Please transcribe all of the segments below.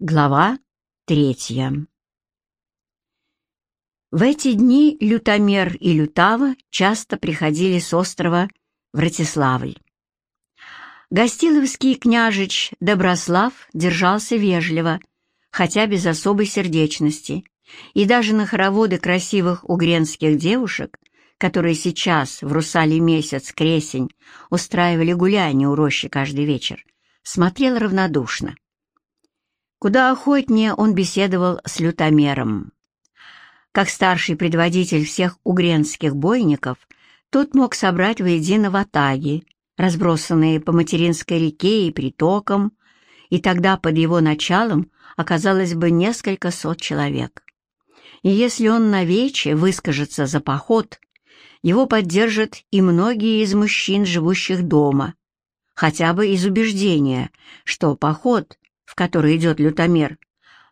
Глава третья В эти дни Лютомер и Лютава часто приходили с острова в Ратиславль. Гостиловский княжич Доброслав держался вежливо, хотя без особой сердечности, и даже на хороводы красивых угренских девушек, которые сейчас в русалий месяц кресень устраивали гуляние у рощи каждый вечер, смотрел равнодушно. Куда охотнее он беседовал с лютомером. Как старший предводитель всех угренских бойников, тот мог собрать воедино ватаги, разбросанные по материнской реке и притокам, и тогда под его началом оказалось бы несколько сот человек. И если он навече выскажется за поход, его поддержат и многие из мужчин, живущих дома, хотя бы из убеждения, что поход в который идет лютомер,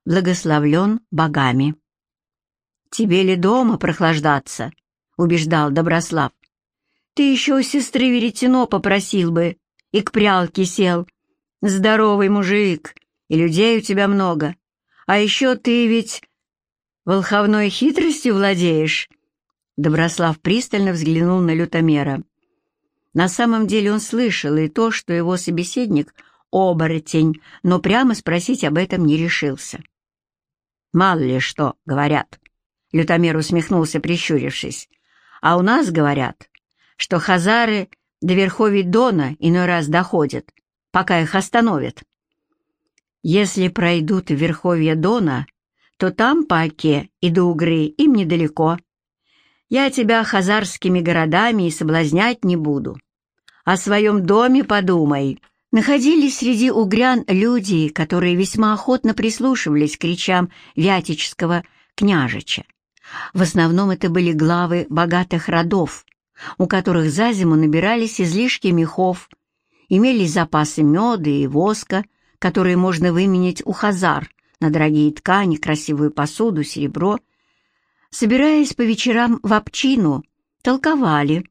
благословлен богами. «Тебе ли дома прохлаждаться?» — убеждал Доброслав. «Ты еще у сестры Веретено попросил бы и к прялке сел. Здоровый мужик, и людей у тебя много. А еще ты ведь волховной хитростью владеешь?» Доброслав пристально взглянул на лютомера. На самом деле он слышал и то, что его собеседник — оборотень, но прямо спросить об этом не решился. «Мало ли что, говорят», — Лютомер усмехнулся, прищурившись. «А у нас говорят, что хазары до верховий Дона иной раз доходят, пока их остановят. Если пройдут в верховье Дона, то там по Оке и до Угры им недалеко. Я тебя хазарскими городами и соблазнять не буду. О своем доме подумай». Находились среди угрян люди, которые весьма охотно прислушивались к речам Вятического княжича. В основном это были главы богатых родов, у которых за зиму набирались излишки мехов, имелись запасы меда и воска, которые можно выменять у хазар на дорогие ткани, красивую посуду, серебро. Собираясь по вечерам в общину, толковали.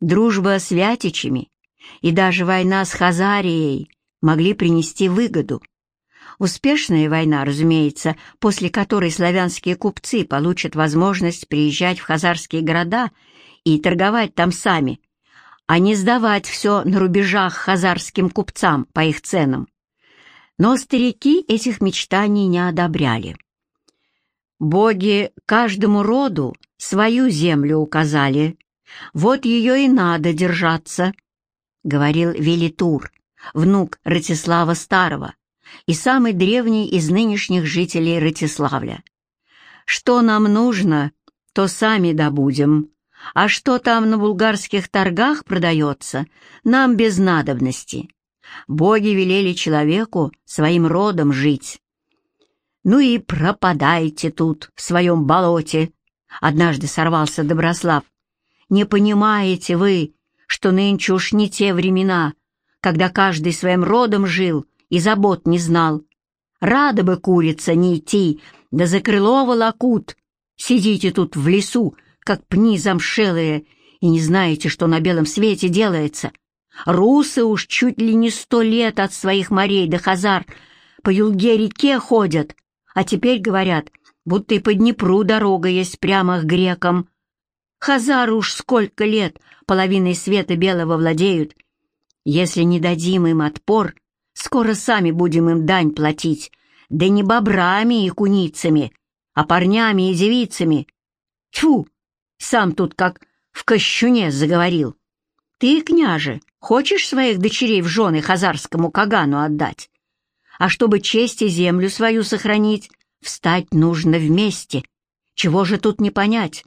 Дружба с вятичами и даже война с Хазарией могли принести выгоду. Успешная война, разумеется, после которой славянские купцы получат возможность приезжать в хазарские города и торговать там сами, а не сдавать все на рубежах хазарским купцам по их ценам. Но старики этих мечтаний не одобряли. Боги каждому роду свою землю указали, вот ее и надо держаться, — говорил Велитур, внук Ратислава Старого и самый древний из нынешних жителей Ратиславля. «Что нам нужно, то сами добудем, а что там на булгарских торгах продается, нам без надобности. Боги велели человеку своим родом жить. Ну и пропадайте тут, в своем болоте!» Однажды сорвался Доброслав. «Не понимаете вы, что нынче уж не те времена, когда каждый своим родом жил и забот не знал. Рада бы курица не идти, да за крыло волокут. Сидите тут в лесу, как пни замшелые, и не знаете, что на белом свете делается. Русы уж чуть ли не сто лет от своих морей до Хазар по Юлге-реке ходят, а теперь говорят, будто и по Днепру дорога есть прямо к грекам. Хазары уж сколько лет половиной света белого владеют. Если не дадим им отпор, скоро сами будем им дань платить, да не бобрами и куницами, а парнями и девицами. Тьфу! Сам тут как в кощуне заговорил. Ты, княже, хочешь своих дочерей в жены хазарскому кагану отдать? А чтобы честь и землю свою сохранить, встать нужно вместе. Чего же тут не понять?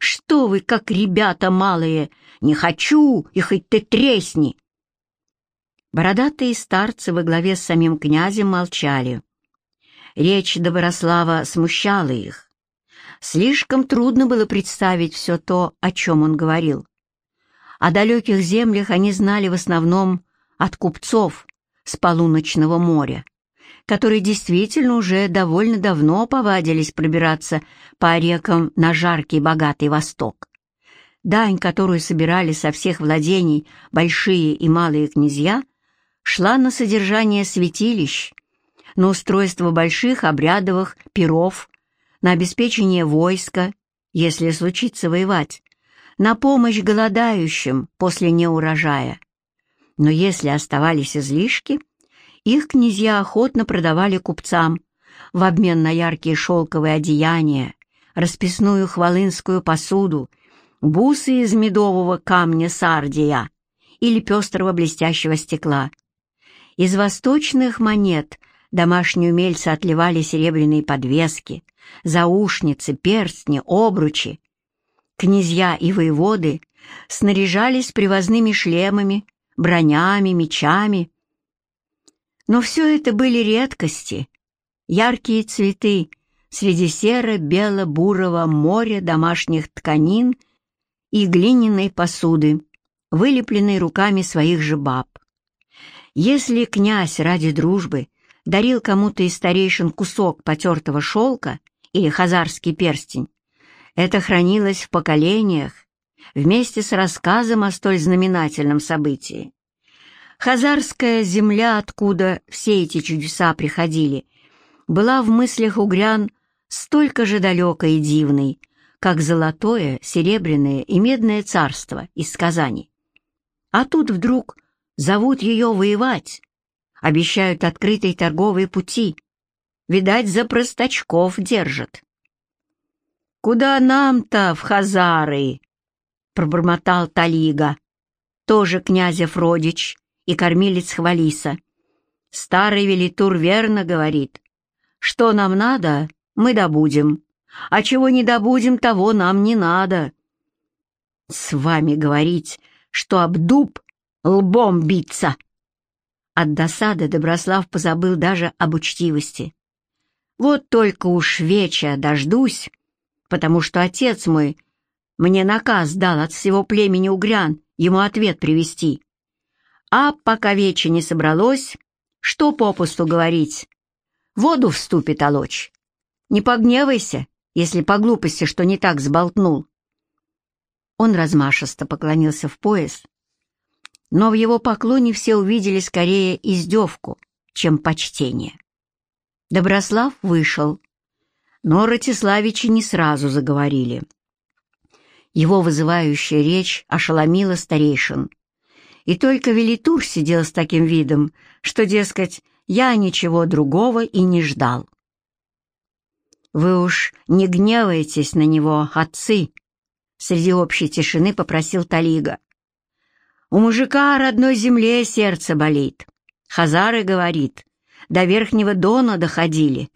Что вы, как ребята малые! Не хочу, и хоть ты тресни!» Бородатые старцы во главе с самим князем молчали. Речь Доброслава смущала их. Слишком трудно было представить все то, о чем он говорил. О далеких землях они знали в основном от купцов с полуночного моря которые действительно уже довольно давно повадились пробираться по рекам на жаркий богатый восток. Дань, которую собирали со всех владений большие и малые князья, шла на содержание святилищ, на устройство больших обрядовых пиров, на обеспечение войска, если случится воевать, на помощь голодающим после неурожая. Но если оставались излишки, их князья охотно продавали купцам в обмен на яркие шелковые одеяния, расписную хвалынскую посуду, бусы из медового камня сардия или пестрого блестящего стекла. Из восточных монет домашние умельцы отливали серебряные подвески, заушницы, перстни, обручи. Князья и воеводы снаряжались привозными шлемами, бронями, мечами. Но все это были редкости, яркие цветы среди серо-бело-бурого моря домашних тканин и глиняной посуды, вылепленной руками своих же баб. Если князь ради дружбы дарил кому-то из старейшин кусок потертого шелка или хазарский перстень, это хранилось в поколениях вместе с рассказом о столь знаменательном событии. Хазарская земля, откуда все эти чудеса приходили, была в мыслях угрян столько же далекой и дивной, как золотое, серебряное и медное царство из Казани. А тут вдруг зовут ее воевать, обещают открытые торговые пути. Видать, за простачков держат. «Куда нам-то, в Хазары?» — пробормотал Талига, тоже князев родич и кормилец Хвалиса. «Старый велитур верно говорит. Что нам надо, мы добудем, а чего не добудем, того нам не надо». «С вами говорить, что об дуб лбом биться!» От досады Доброслав позабыл даже об учтивости. «Вот только уж веча дождусь, потому что отец мой мне наказ дал от всего племени угрян ему ответ привести. А пока вече не собралось, что попусту говорить? Воду вступит олочь. Не погневайся, если по глупости что не так сболтнул. Он размашисто поклонился в пояс, но в его поклоне все увидели скорее издевку, чем почтение. Доброслав вышел, но Ратиславичи не сразу заговорили. Его вызывающая речь ошеломила старейшин. И только Велитур сидел с таким видом, что, дескать, я ничего другого и не ждал. «Вы уж не гневайтесь на него, отцы!» Среди общей тишины попросил Талига. У мужика родной земле сердце болит. Хазары, говорит, до Верхнего Дона доходили.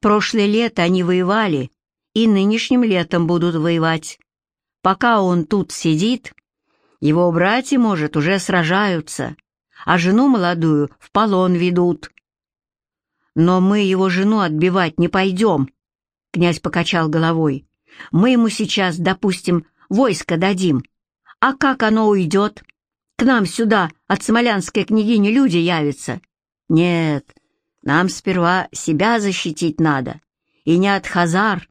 Прошлое лето они воевали, и нынешним летом будут воевать. Пока он тут сидит, его братья, может, уже сражаются, а жену молодую в полон ведут. Но мы его жену отбивать не пойдем, — князь покачал головой. Мы ему сейчас, допустим, войско дадим. А как оно уйдет? К нам сюда от смолянской княгини люди явятся. Нет, нам сперва себя защитить надо. И не от хазар,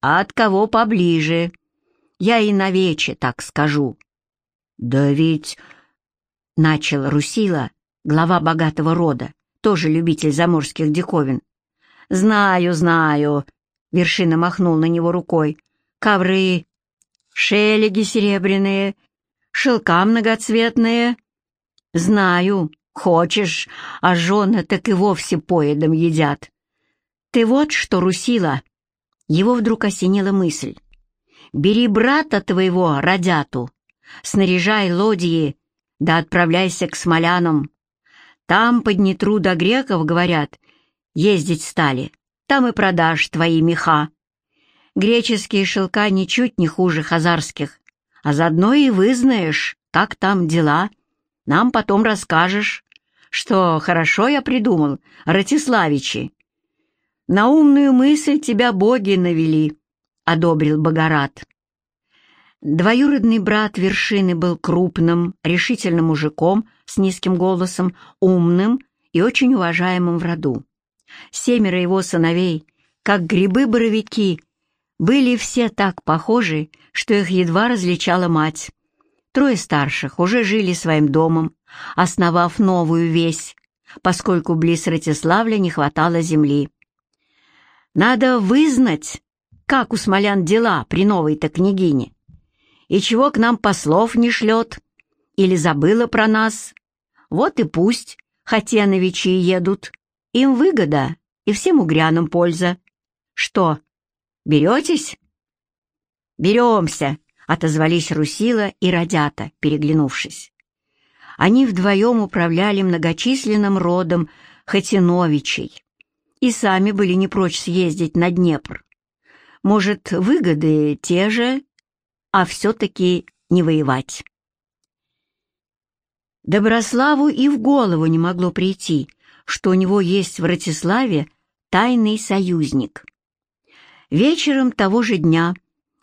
а от кого поближе. Я и навече так скажу. Да ведь... Начал Русила, глава богатого рода, тоже любитель заморских диковин. «Знаю, знаю», — вершина махнул на него рукой. «Ковры, шелеги серебряные, шелка многоцветные. Знаю, хочешь, а жены так и вовсе поедом едят. Ты вот что, Русила!» Его вдруг осенила мысль. «Бери брата твоего, Радяту, снаряжай лодьи, да отправляйся к смолянам. Там по Днетру до греков, говорят, ездить стали, там и продашь твои меха. Греческие шелка ничуть не хуже хазарских, а заодно и вызнаешь, как там дела. Нам потом расскажешь, что хорошо я придумал, Ратиславичи. На умную мысль тебя боги навели, — одобрил Богорат. Двоюродный брат вершины был крупным, решительным мужиком с низким голосом, умным и очень уважаемым в роду. Семеро его сыновей, как грибы-боровики, были все так похожи, что их едва различала мать. Трое старших уже жили своим домом, основав новую весь, поскольку близ Ратиславля не хватало земли. Надо вызнать, как у смолян дела при новой-то княгине, и чего к нам послов не шлет, или забыла про нас. Вот и пусть Хатеновичи едут, им выгода и всем угрянам польза. Что, беретесь? Беремся, отозвались Русила и Родята, переглянувшись. Они вдвоем управляли многочисленным родом Хатиновичей и сами были не прочь съездить на Днепр. Может, выгоды те же, а все-таки не воевать. Доброславу и в голову не могло прийти, что у него есть в Ратиславе тайный союзник. Вечером того же дня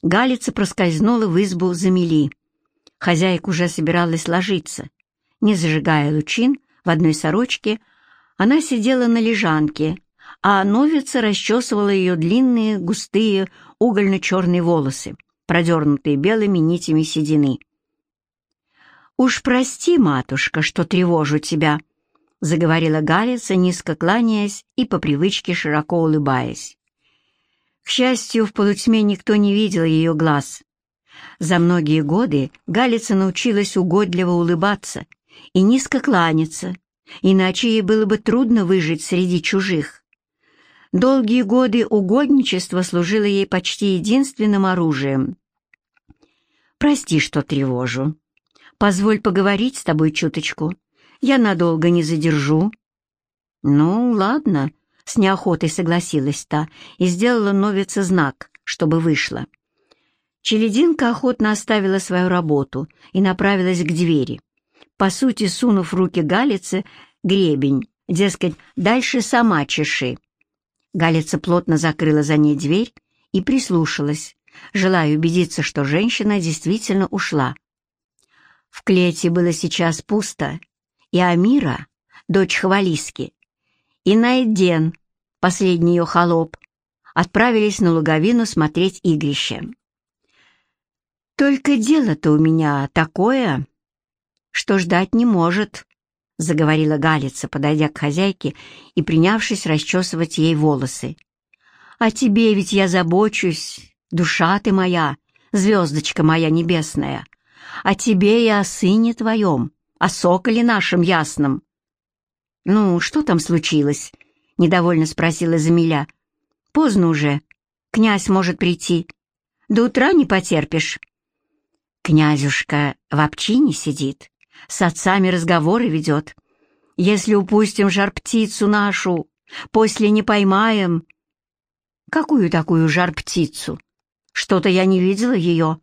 Галица проскользнула в избу Замели. Хозяйка уже собиралась ложиться. Не зажигая лучин, в одной сорочке, она сидела на лежанке, а новица расчесывала ее длинные, густые, угольно-черные волосы, продернутые белыми нитями седины. «Уж прости, матушка, что тревожу тебя», — заговорила Галица, низко кланяясь и по привычке широко улыбаясь. К счастью, в полутьме никто не видел ее глаз. За многие годы Галица научилась угодливо улыбаться и низко кланяться, иначе ей было бы трудно выжить среди чужих. Долгие годы угодничества служило ей почти единственным оружием. «Прости, что тревожу. Позволь поговорить с тобой чуточку. Я надолго не задержу». «Ну, ладно», — с неохотой согласилась та и сделала новице знак, чтобы вышла. Челединка охотно оставила свою работу и направилась к двери, по сути, сунув руки Галице гребень, дескать, дальше сама чеши. Галица плотно закрыла за ней дверь и прислушалась, желая убедиться, что женщина действительно ушла. В клете было сейчас пусто, и Амира, дочь Хвалиски, и Найден, последний ее холоп, отправились на луговину смотреть игрище. «Только дело-то у меня такое, что ждать не может», — заговорила Галица, подойдя к хозяйке и принявшись расчесывать ей волосы. «О тебе ведь я забочусь, душа ты моя, звездочка моя небесная о тебе и о сыне твоем, о соколе нашем ясном». «Ну, что там случилось?» — недовольно спросила Замиля. «Поздно уже. Князь может прийти. До утра не потерпишь». «Князюшка в обчине сидит, с отцами разговоры ведет. Если упустим жар-птицу нашу, после не поймаем...» «Какую такую жар-птицу? Что-то я не видела ее».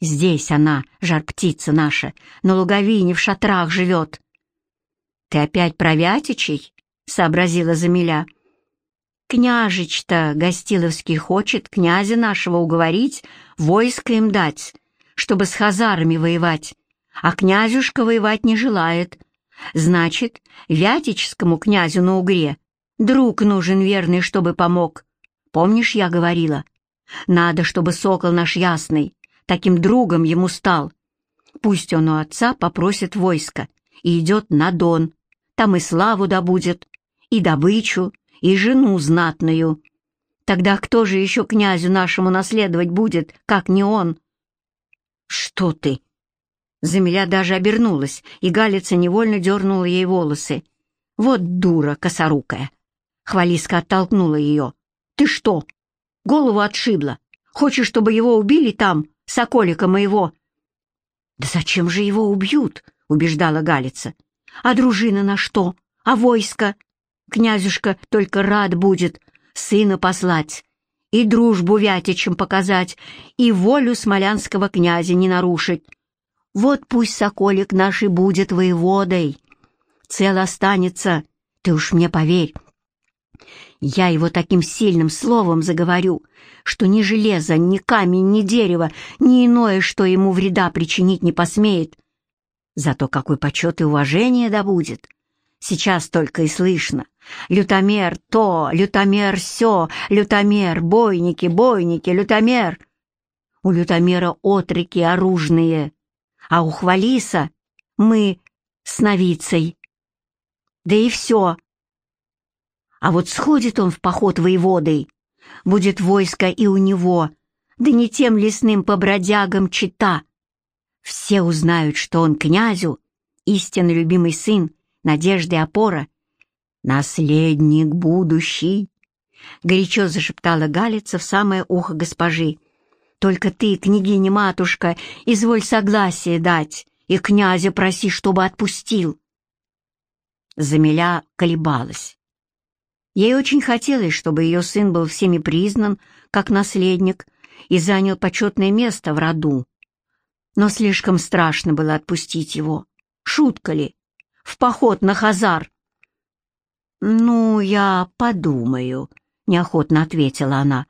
Здесь она, жар-птица наша, на луговине в шатрах живет. «Ты опять про Вятичей?» — сообразила Замиля. «Княжич-то Гостиловский хочет князя нашего уговорить, войско им дать, чтобы с хазарами воевать, а князюшка воевать не желает. Значит, Вятичскому князю на Угре друг нужен верный, чтобы помог. Помнишь, я говорила? Надо, чтобы сокол наш ясный таким другом ему стал. Пусть он у отца попросит войска и идет на Дон, там и славу добудет, и добычу, и жену знатную. Тогда кто же еще князю нашему наследовать будет, как не он? Что ты? Замиля даже обернулась, и Галица невольно дернула ей волосы. Вот дура косорукая. Хвалиска оттолкнула ее. Ты что? Голову отшибла. Хочешь, чтобы его убили там, соколика моего!» «Да зачем же его убьют?» — убеждала Галица. «А дружина на что? А войско? Князюшка только рад будет сына послать и дружбу Вятичам показать, и волю смолянского князя не нарушить. Вот пусть соколик наш и будет воеводой. Цел останется, ты уж мне поверь. Я его таким сильным словом заговорю, что ни железо, ни камень, ни дерево, ни иное, что ему вреда причинить не посмеет. Зато какой почет и уважение добудет. Сейчас только и слышно. Лютомер то, лютомер все, лютомер, бойники, бойники, лютомер. У лютомера отроки оружные, а у Хвалиса мы с новицей. да и все. А вот сходит он в поход воеводой, будет войско и у него, да не тем лесным побродягам чита. Все узнают, что он князю, истинно любимый сын, надежды опора, наследник будущий. Горячо зашептала Галица в самое ухо госпожи. «Только ты, княгиня-матушка, изволь согласие дать, и князя проси, чтобы отпустил». Замиля колебалась. Ей очень хотелось, чтобы ее сын был всеми признан как наследник и занял почетное место в роду. Но слишком страшно было отпустить его. Шутка ли? В поход на Хазар. «Ну, я подумаю», — неохотно ответила она.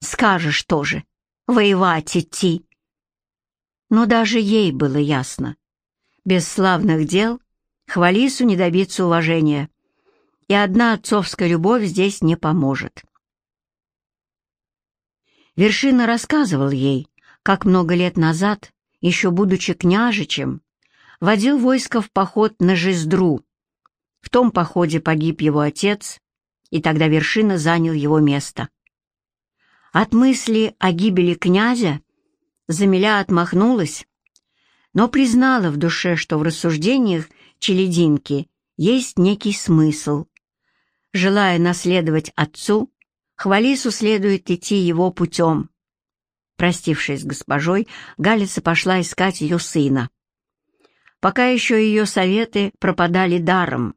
«Скажешь тоже, воевать идти». Но даже ей было ясно. Без славных дел Хвалису не добиться уважения и одна отцовская любовь здесь не поможет. Вершина рассказывал ей, как много лет назад, еще будучи княжичем, водил войско в поход на Жиздру. В том походе погиб его отец, и тогда Вершина занял его место. От мысли о гибели князя Замиля отмахнулась, но признала в душе, что в рассуждениях челединки есть некий смысл, Желая наследовать отцу, Хвалису следует идти его путем. Простившись с госпожой, Галица пошла искать ее сына. Пока еще ее советы пропадали даром.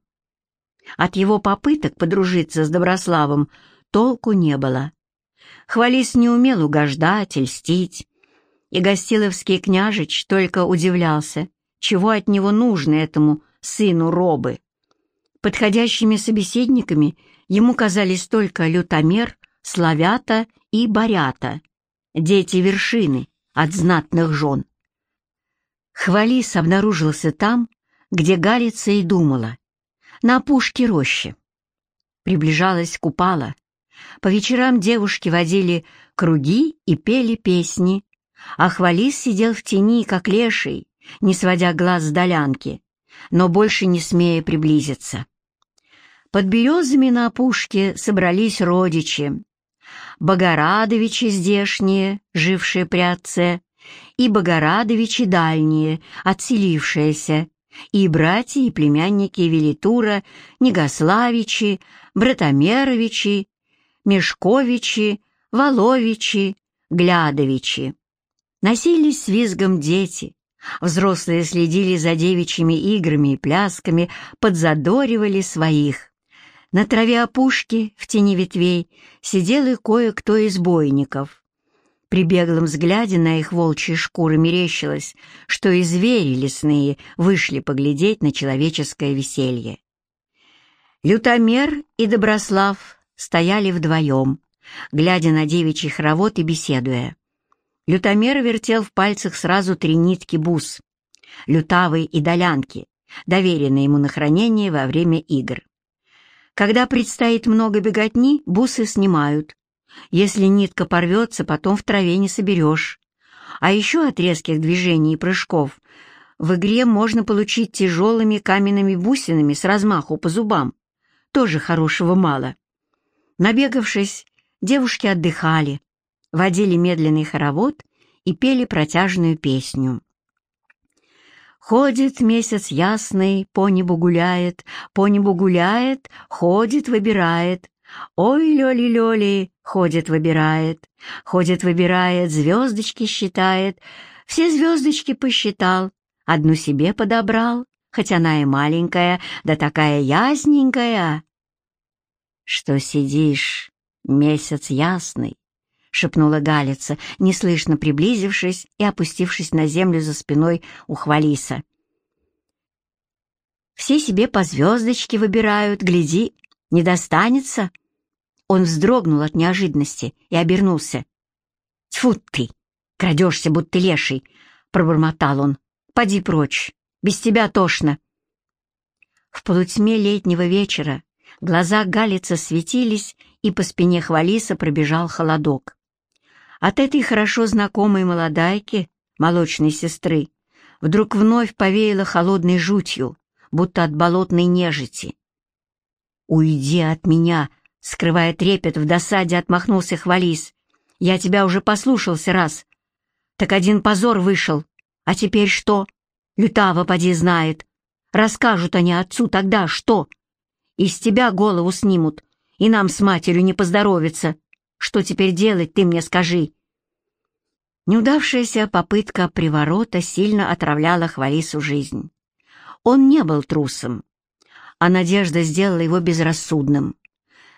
От его попыток подружиться с Доброславом толку не было. Хвалис не умел угождать и льстить, и Гостиловский княжич только удивлялся, чего от него нужно этому сыну Робы. Подходящими собеседниками ему казались только лютомер, славята и борята, дети вершины от знатных жен. Хвалис обнаружился там, где Галица и думала, на опушке рощи. Приближалась купала. По вечерам девушки водили круги и пели песни, а Хвалис сидел в тени, как леший, не сводя глаз с долянки, но больше не смея приблизиться. Под березами на опушке собрались родичи. Богорадовичи здешние, жившие при отце, и Богорадовичи дальние, отселившиеся, и братья и племянники Велитура, Негославичи, Братомеровичи, Мешковичи, Воловичи, Глядовичи. Носились с визгом дети, взрослые следили за девичьими играми и плясками, подзадоривали своих. На траве опушки, в тени ветвей, сидел и кое-кто из бойников. При беглом взгляде на их волчьи шкуры мерещилось, что и звери лесные вышли поглядеть на человеческое веселье. Лютомер и Доброслав стояли вдвоем, глядя на девичий хоровод и беседуя. Лютомер вертел в пальцах сразу три нитки бус, лютавые и долянки, доверенные ему на хранение во время игр. Когда предстоит много беготни, бусы снимают. Если нитка порвется, потом в траве не соберешь. А еще от резких движений и прыжков в игре можно получить тяжелыми каменными бусинами с размаху по зубам. Тоже хорошего мало. Набегавшись, девушки отдыхали, водили медленный хоровод и пели протяжную песню. Ходит месяц ясный, по небу гуляет, по небу гуляет, ходит, выбирает. Ой, лёли-лёли, ходит, выбирает, ходит, выбирает, звездочки считает. Все звездочки посчитал, одну себе подобрал, хоть она и маленькая, да такая ясненькая. Что сидишь, месяц ясный, — шепнула Галица, неслышно приблизившись и опустившись на землю за спиной у Хвалиса. «Все себе по звездочке выбирают, гляди, не достанется?» Он вздрогнул от неожиданности и обернулся. «Тьфу ты! Крадешься, будто леший!» — пробормотал он. «Поди прочь! Без тебя тошно!» В полутьме летнего вечера глаза Галица светились, и по спине Хвалиса пробежал холодок. От этой хорошо знакомой молодайки, молочной сестры, вдруг вновь повеяло холодной жутью, будто от болотной нежити. «Уйди от меня!» — скрывая трепет, в досаде отмахнулся Хвалис. «Я тебя уже послушался раз. Так один позор вышел. А теперь что? Лютава поди знает. Расскажут они отцу тогда что? Из тебя голову снимут, и нам с матерью не поздоровится. Что теперь делать, ты мне скажи?» Неудавшаяся попытка приворота сильно отравляла Хвалису жизнь. Он не был трусом, а надежда сделала его безрассудным.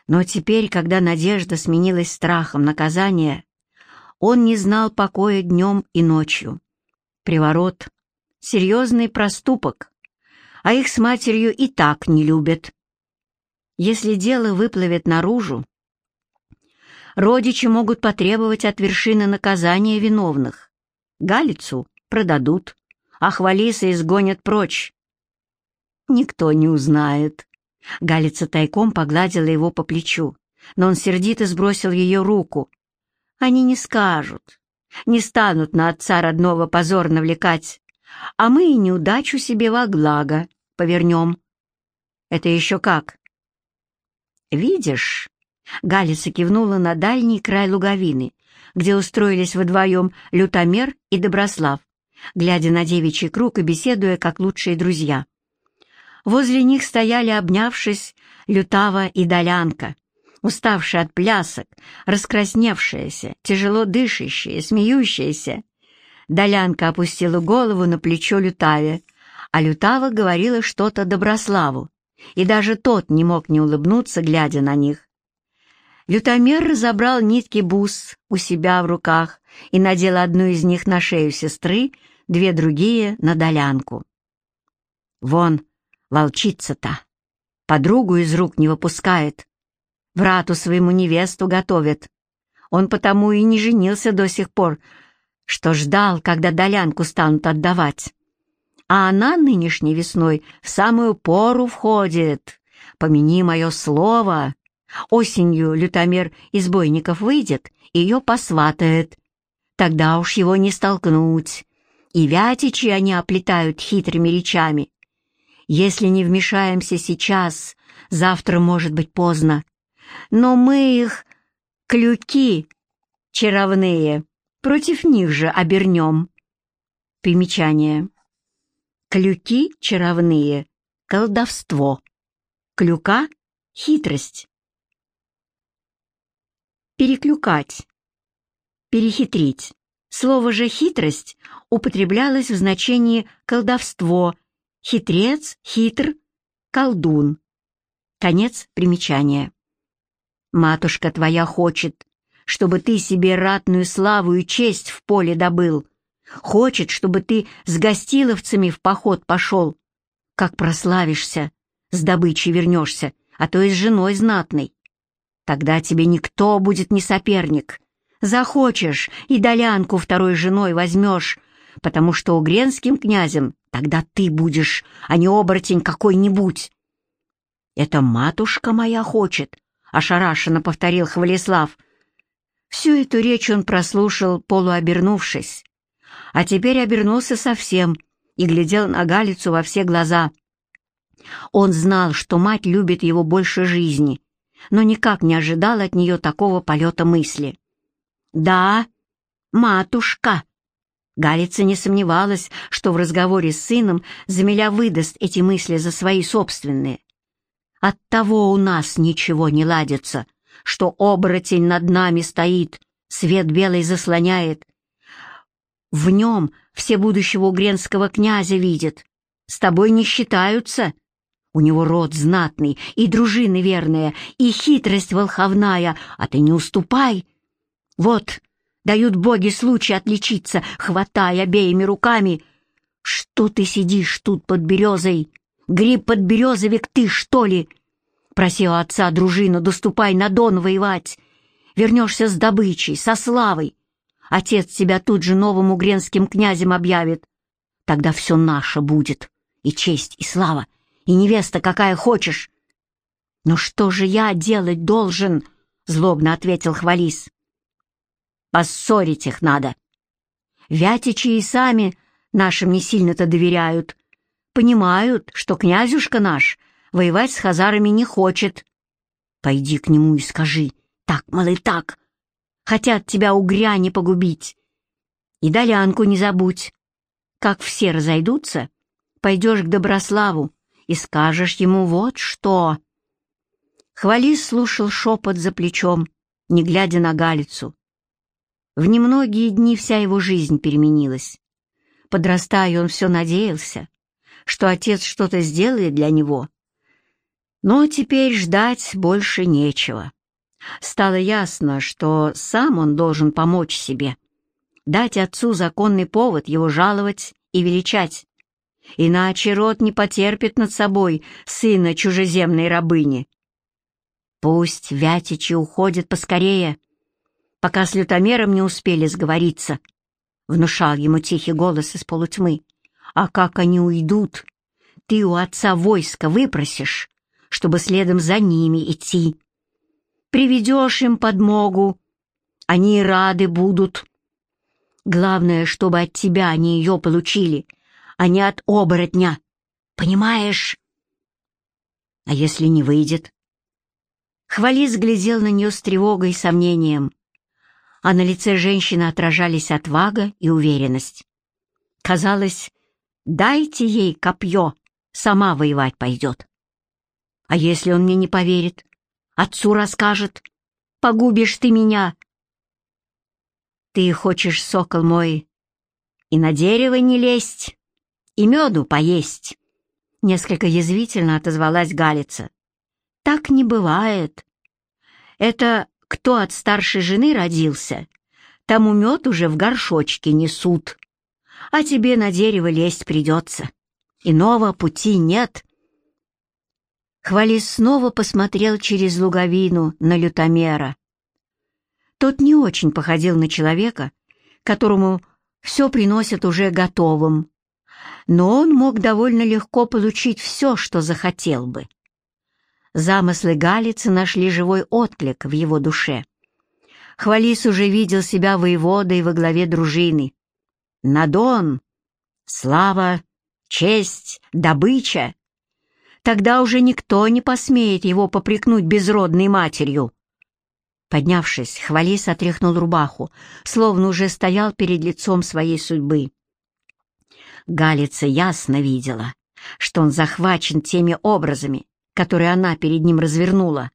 Но теперь, когда надежда сменилась страхом наказания, он не знал покоя днем и ночью. Приворот — серьезный проступок, а их с матерью и так не любят. Если дело выплывет наружу, родичи могут потребовать от вершины наказания виновных. Галицу продадут, а Хвалиса изгонят прочь. Никто не узнает. Галица тайком погладила его по плечу, но он сердито сбросил ее руку. Они не скажут, не станут на отца родного позор навлекать, а мы и неудачу себе во благо повернем. Это еще как? Видишь, Галица кивнула на дальний край луговины, где устроились вдвоем Лютомер и Доброслав, глядя на девичий круг и беседуя как лучшие друзья. Возле них стояли, обнявшись, Лютава и Долянка, уставшие от плясок, раскрасневшаяся, тяжело дышащая, смеющаяся. Долянка опустила голову на плечо Лютаве, а Лютава говорила что-то Доброславу, и даже тот не мог не улыбнуться, глядя на них. Лютомер разобрал нитки бус у себя в руках и надел одну из них на шею сестры, две другие — на долянку. «Вон, волчица-то, подругу из рук не выпускает, врату своему невесту готовит. Он потому и не женился до сих пор, что ждал, когда долянку станут отдавать. А она нынешней весной в самую пору входит. Помяни мое слово, Осенью лютомер из бойников выйдет ее посватает. Тогда уж его не столкнуть. И вятичи они оплетают хитрыми речами. Если не вмешаемся сейчас, завтра может быть поздно. Но мы их, клюки, чаровные, против них же обернем. Примечание. Клюки чаровные, колдовство. Клюка — хитрость переклюкать, перехитрить. Слово же «хитрость» употреблялось в значении колдовство, хитрец, хитр, колдун. Конец примечания. «Матушка твоя хочет, чтобы ты себе ратную славу и честь в поле добыл. Хочет, чтобы ты с гостиловцами в поход пошел. Как прославишься, с добычей вернешься, а то и с женой знатной. Тогда тебе никто будет не соперник. Захочешь, и долянку второй женой возьмешь, потому что угренским князем тогда ты будешь, а не оборотень какой-нибудь. «Это матушка моя хочет», — ошарашенно повторил Хвалислав. Всю эту речь он прослушал, полуобернувшись. А теперь обернулся совсем и глядел на Галицу во все глаза. Он знал, что мать любит его больше жизни, но никак не ожидал от нее такого полета мысли. «Да, матушка!» Галица не сомневалась, что в разговоре с сыном Замиля выдаст эти мысли за свои собственные. «Оттого у нас ничего не ладится, что оборотень над нами стоит, свет белый заслоняет. В нем все будущего угренского князя видят. С тобой не считаются, у него род знатный, и дружины верные, и хитрость волховная, а ты не уступай. Вот, дают боги случай отличиться, хватай обеими руками. Что ты сидишь тут под березой? Гриб под березовик ты, что ли? Проси у отца дружину, доступай на Дон воевать. Вернешься с добычей, со славой. Отец тебя тут же новым угренским князем объявит. Тогда все наше будет, и честь, и слава, и невеста какая хочешь. «Но что же я делать должен?» — злобно ответил Хвалис. «Поссорить их надо. Вятичи и сами нашим не сильно-то доверяют, понимают, что князюшка наш воевать с хазарами не хочет. Пойди к нему и скажи, так, малы, так, хотят тебя угря не погубить. И Долянку не забудь. Как все разойдутся, пойдешь к Доброславу и скажешь ему вот что. Хвалис слушал шепот за плечом, не глядя на Галицу. В немногие дни вся его жизнь переменилась. Подрастая, он все надеялся, что отец что-то сделает для него. Но теперь ждать больше нечего. Стало ясно, что сам он должен помочь себе, дать отцу законный повод его жаловать и величать. Иначе род не потерпит над собой сына чужеземной рабыни. Пусть Вятичи уходят поскорее, пока с лютомером не успели сговориться, — внушал ему тихий голос из полутьмы. А как они уйдут, ты у отца войска выпросишь, чтобы следом за ними идти. Приведешь им подмогу, они рады будут. Главное, чтобы от тебя они ее получили, а не от оборотня. Понимаешь? А если не выйдет? Хвалис глядел на нее с тревогой и сомнением, а на лице женщины отражались отвага и уверенность. Казалось, дайте ей копье, сама воевать пойдет. А если он мне не поверит? Отцу расскажет. Погубишь ты меня. Ты хочешь, сокол мой, и на дерево не лезть, и меду поесть. Несколько язвительно отозвалась Галица. Так не бывает. Это кто от старшей жены родился, тому мед уже в горшочке несут. А тебе на дерево лезть придется. Иного пути нет. Хвалис снова посмотрел через луговину на лютомера. Тот не очень походил на человека, которому все приносят уже готовым, но он мог довольно легко получить все, что захотел бы. Замыслы Галицы нашли живой отклик в его душе. Хвалис уже видел себя воеводой во главе дружины. Надон, слава, честь, добыча. Тогда уже никто не посмеет его попрекнуть безродной матерью. Поднявшись, Хвалис отряхнул рубаху, словно уже стоял перед лицом своей судьбы. Галица ясно видела, что он захвачен теми образами, которые она перед ним развернула.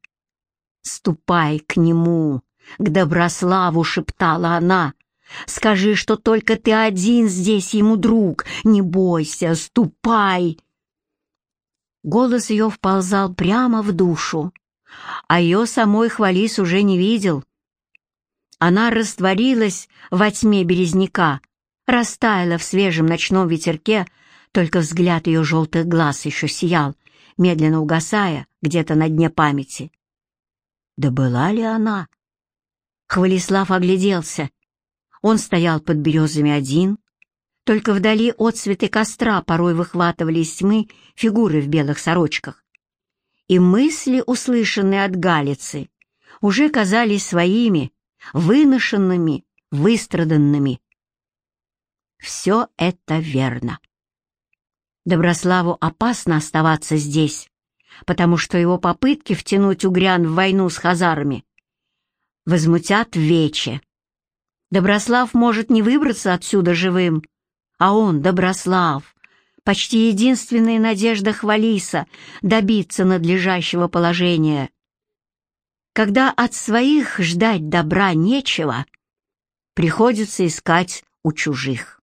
«Ступай к нему!» — к Доброславу шептала она. Скажи, что только ты один здесь ему друг. Не бойся, ступай!» Голос ее вползал прямо в душу, а ее самой Хвалис уже не видел. Она растворилась во тьме березняка, растаяла в свежем ночном ветерке, только взгляд ее желтых глаз еще сиял, медленно угасая где-то на дне памяти. Да была ли она? Хвалислав огляделся он стоял под березами один, только вдали от цветы костра порой выхватывали из тьмы фигуры в белых сорочках. И мысли, услышанные от Галицы, уже казались своими, выношенными, выстраданными. Все это верно. Доброславу опасно оставаться здесь, потому что его попытки втянуть угрян в войну с хазарами возмутят вече. Доброслав может не выбраться отсюда живым, а он, Доброслав, почти единственная надежда Хвалиса добиться надлежащего положения. Когда от своих ждать добра нечего, приходится искать у чужих.